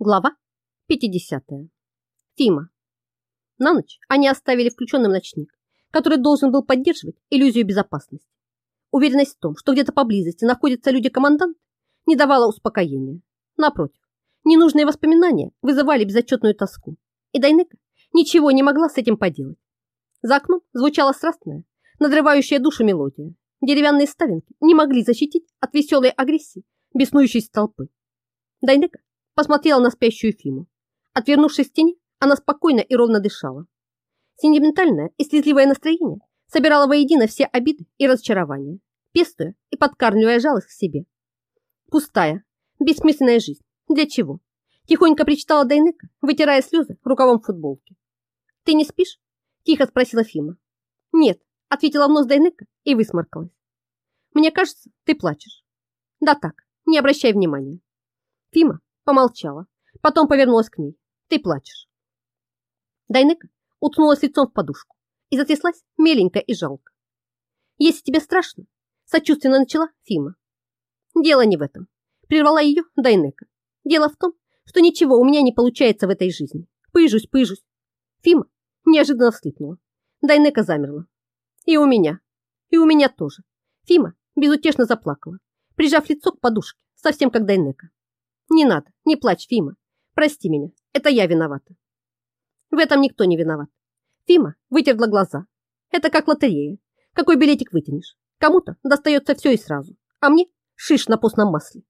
Глава 50. Фима. На ночь они оставили включенным ночник, который должен был поддерживать иллюзию безопасности. Уверенность в том, что где-то поблизости находятся люди-командант, не давала успокоения. Напротив, ненужные воспоминания вызывали безотчетную тоску, и Дайнека ничего не могла с этим поделать. За окном звучала страстная, надрывающая душу мелодия. Деревянные ставинки не могли защитить от веселой агрессии беснующейся толпы. Дайнека посмотрела на спящую Фиму. Отвернувшись к стене, она спокойно и ровно дышала. Сентиментальное и слезливое настроение собирало воедино все обиды и разочарования, пестуя и подкармливая жалость к себе. Пустая, бессмысленная жизнь. Для чего? Тихонько причитала Дайнека, вытирая слезы рукавом футболки. «Ты не спишь?» – тихо спросила Фима. «Нет», – ответила в нос Дайнека и высморкалась. «Мне кажется, ты плачешь». «Да так, не обращай внимания». Фима Помолчала. Потом повернулась к ней. Ты плачешь. Дайнека уткнулась лицом в подушку и затряслась меленько и жалко. Если тебе страшно, сочувственно начала Фима. Дело не в этом. Прервала ее Дайнека. Дело в том, что ничего у меня не получается в этой жизни. Пыжусь, пыжусь. Фима неожиданно всхлипнула. Дайнека замерла. И у меня. И у меня тоже. Фима безутешно заплакала, прижав лицо к подушке, совсем как Дайнека. Не надо, не плачь, Фима. Прости меня, это я виновата. В этом никто не виноват. Фима вытерла глаза. Это как лотерея. Какой билетик вытянешь? Кому-то достается все и сразу, а мне шиш на постном масле.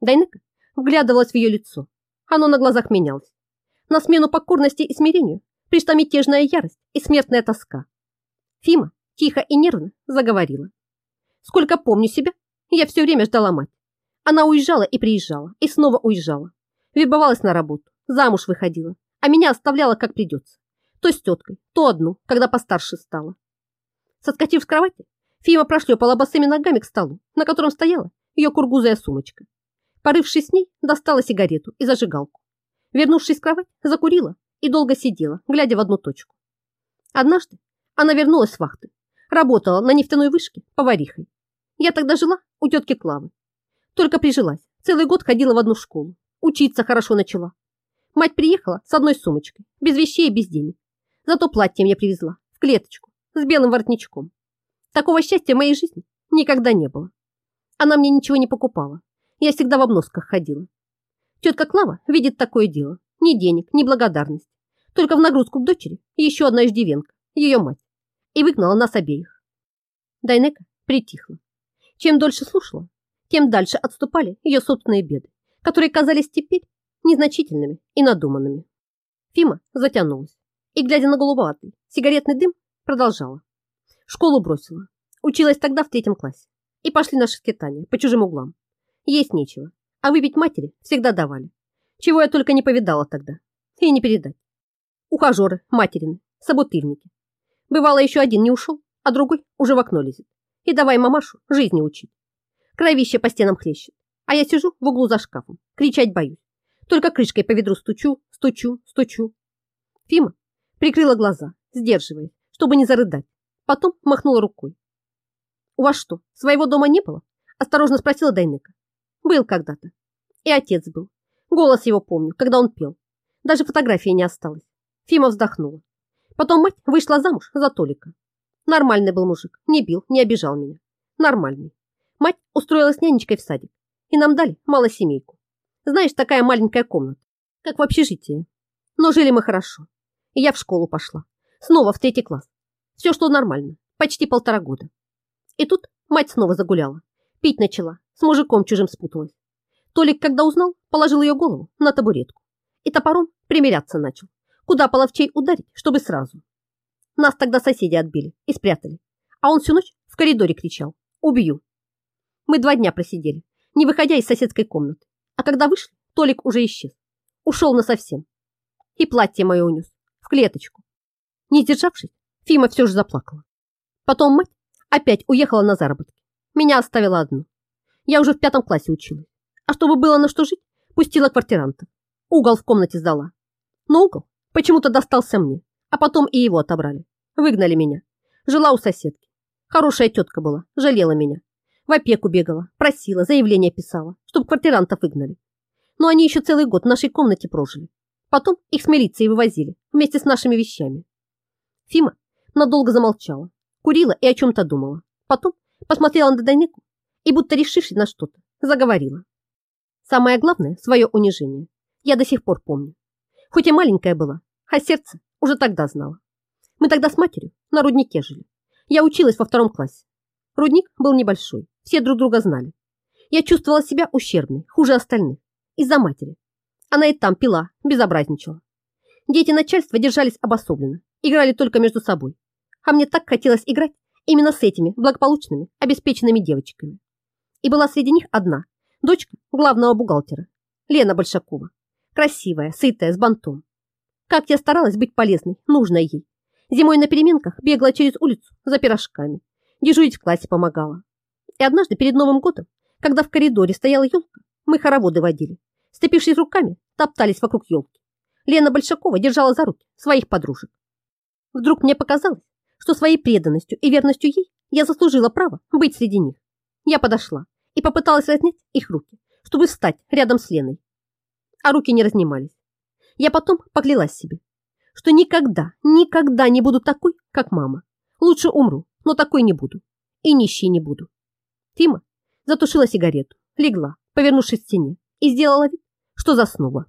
Дайнека вглядывалась в ее лицо. Оно на глазах менялось. На смену покорности и смирению пришла мятежная ярость и смертная тоска. Фима тихо и нервно заговорила. Сколько помню себя, я все время ждала мать. Она уезжала и приезжала, и снова уезжала. Вербовалась на работу, замуж выходила, а меня оставляла как придется. То с теткой, то одну, когда постарше стала. Соскочив с кровати, Фима прошлепала босыми ногами к столу, на котором стояла ее кургузая сумочка. Порывшись с ней, достала сигарету и зажигалку. Вернувшись в кровать, закурила и долго сидела, глядя в одну точку. Однажды она вернулась с вахты, работала на нефтяной вышке поварихой. Я тогда жила у тетки Клавы, только прижилась. Целый год ходила в одну школу. Учиться хорошо начала. Мать приехала с одной сумочкой, без вещей и без денег. Зато платье мне привезла, в клеточку, с белым воротничком. Такого счастья в моей жизни никогда не было. Она мне ничего не покупала. Я всегда в обносках ходила. Тетка Клава видит такое дело. Ни денег, ни благодарность. Только в нагрузку к дочери еще одна иждивенка, ее мать. И выгнала нас обеих. Дайнека притихла. Чем дольше слушала, тем дальше отступали ее собственные беды, которые казались теперь незначительными и надуманными. Фима затянулась и, глядя на голубоватый сигаретный дым, продолжала. Школу бросила. Училась тогда в третьем классе. И пошли наши скитания по чужим углам. Есть нечего, а выпить матери всегда давали. Чего я только не повидала тогда. И не передать. Ухажеры, материны, собутыльники. Бывало, еще один не ушел, а другой уже в окно лезет. И давай мамашу жизни учить. Кровище по стенам хлещет. А я сижу в углу за шкафом. Кричать боюсь. Только крышкой по ведру стучу, стучу, стучу. Фима прикрыла глаза, сдерживаясь, чтобы не зарыдать. Потом махнула рукой. «У вас что, своего дома не было?» Осторожно спросила Дайнека. «Был когда-то. И отец был. Голос его помню, когда он пел. Даже фотографии не осталось». Фима вздохнула. Потом мать вышла замуж за Толика. Нормальный был мужик, не бил, не обижал меня. Нормальный. Мать устроилась нянечкой в садик, и нам дали малосемейку. Знаешь, такая маленькая комната, как в общежитии. Но жили мы хорошо. И я в школу пошла. Снова в третий класс. Все, что нормально. Почти полтора года. И тут мать снова загуляла. Пить начала. С мужиком чужим спуталась. Толик, когда узнал, положил ее голову на табуретку. И топором примиряться начал. Куда половчей ударить, чтобы сразу. Нас тогда соседи отбили и спрятали. А он всю ночь в коридоре кричал. Убью. Мы два дня просидели, не выходя из соседской комнаты. А когда вышли, Толик уже исчез. Ушел насовсем. И платье мое унес. В клеточку. Не сдержавшись, Фима все же заплакала. Потом мать опять уехала на заработки. Меня оставила одну. Я уже в пятом классе училась. А чтобы было на что жить, пустила квартиранта. Угол в комнате сдала. Но угол почему-то достался мне, а потом и его отобрали. Выгнали меня. Жила у соседки. Хорошая тетка была, жалела меня. В опеку бегала, просила, заявление писала, чтобы квартирантов выгнали. но они еще целый год в нашей комнате прожили. Потом их с милицией вывозили вместе с нашими вещами. Фима надолго замолчала, курила и о чем-то думала. Потом посмотрела на Данику и, будто решившись на что-то, заговорила. Самое главное, свое унижение, я до сих пор помню. Хоть и маленькая была, а сердце уже тогда знала. Мы тогда с матерью на руднике жили. Я училась во втором классе. Рудник был небольшой, все друг друга знали. Я чувствовала себя ущербной, хуже остальных, из-за матери. Она и там пила, безобразничала. Дети начальства держались обособленно, играли только между собой. А мне так хотелось играть именно с этими благополучными, обеспеченными девочками. И была среди них одна, дочка главного бухгалтера, Лена Большакова. Красивая, сытая, с бантом. Как я старалась быть полезной, нужной ей. Зимой на переменках бегала через улицу за пирожками. Дежурить в классе помогала. И однажды перед Новым годом, когда в коридоре стояла елка, мы хороводы водили. Степившись руками, топтались вокруг елки. Лена Большакова держала за руки своих подружек. Вдруг мне показалось, что своей преданностью и верностью ей я заслужила право быть среди них. Я подошла и попыталась разнять их руки, чтобы встать рядом с Леной. А руки не разнимались. Я потом поклялась себе, что никогда, никогда не буду такой, как мама. Лучше умру, но такой не буду. И нищей не буду. Тима затушила сигарету, легла, повернувшись к стене, и сделала вид, что заснула.